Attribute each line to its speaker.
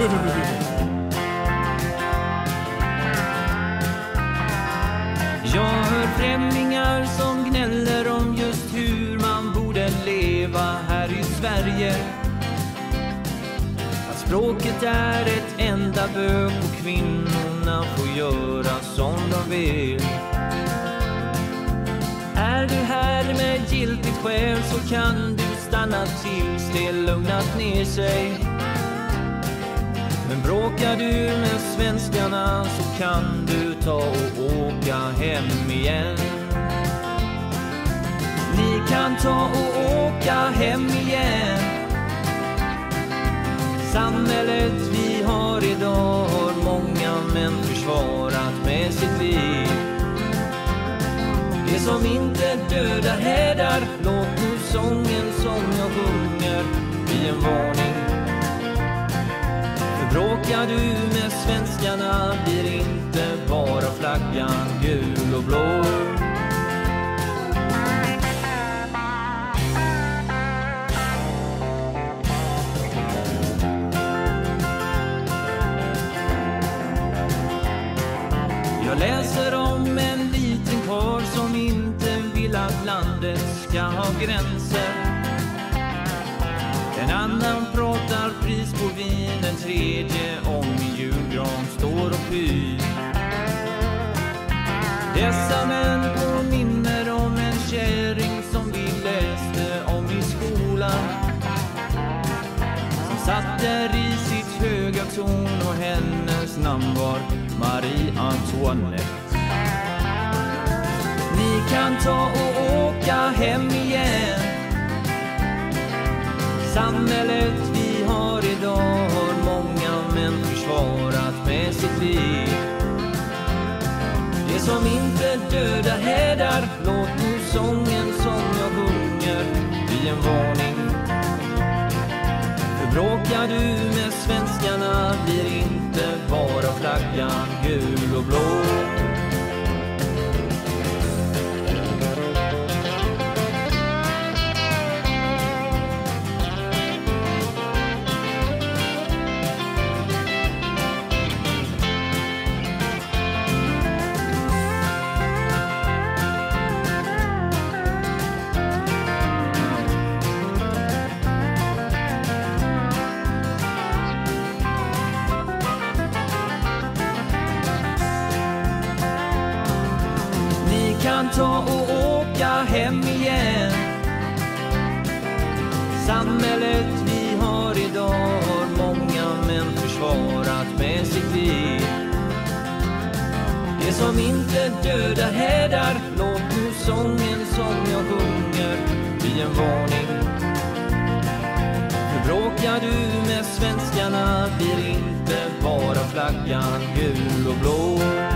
Speaker 1: Jag hör främlingar som gnäller om just hur man borde leva här i Sverige. Att språket är ett enda bök och kvinnorna får göra som de vill. Är du här med giltigt skäl så kan du stanna tills det lugnat ner sig. Bråkar du med svenskarna så kan du ta och åka hem igen. Ni kan ta och åka hem igen. Samhället vi har idag har många män försvarat med sitt liv. Det som inte dödar hädar, låt nu sången som jag sjunger bli en varning. Bråkar du med svenskarna blir inte bara flaggan gul och blå. Jag läser om en liten karl som inte vill att landet ska ha gränser. En annan pratar pris på vin, en tredje om en julgran står och pyr. Dessa män påminner om en kärring som vi läste om i skolan. Som satt där i sitt höga torn och hennes namn var Marie Antoinette. Ni kan ta och åka hem igen. Samhället vi har idag har många män försvarat med sitt liv. Det som inte dödar hädar, låt nu sången som jag sjunger bli en varning. För bråkar du med svenskarna blir inte bara flaggan gul och blå. Kan ta och åka hem igen. Samhället vi har idag har många män försvarat med sitt liv. Det som inte dödar hädar, låt nu sången som jag sjunger bli en varning. För bråkar du med svenskarna blir inte bara flaggan gul och blå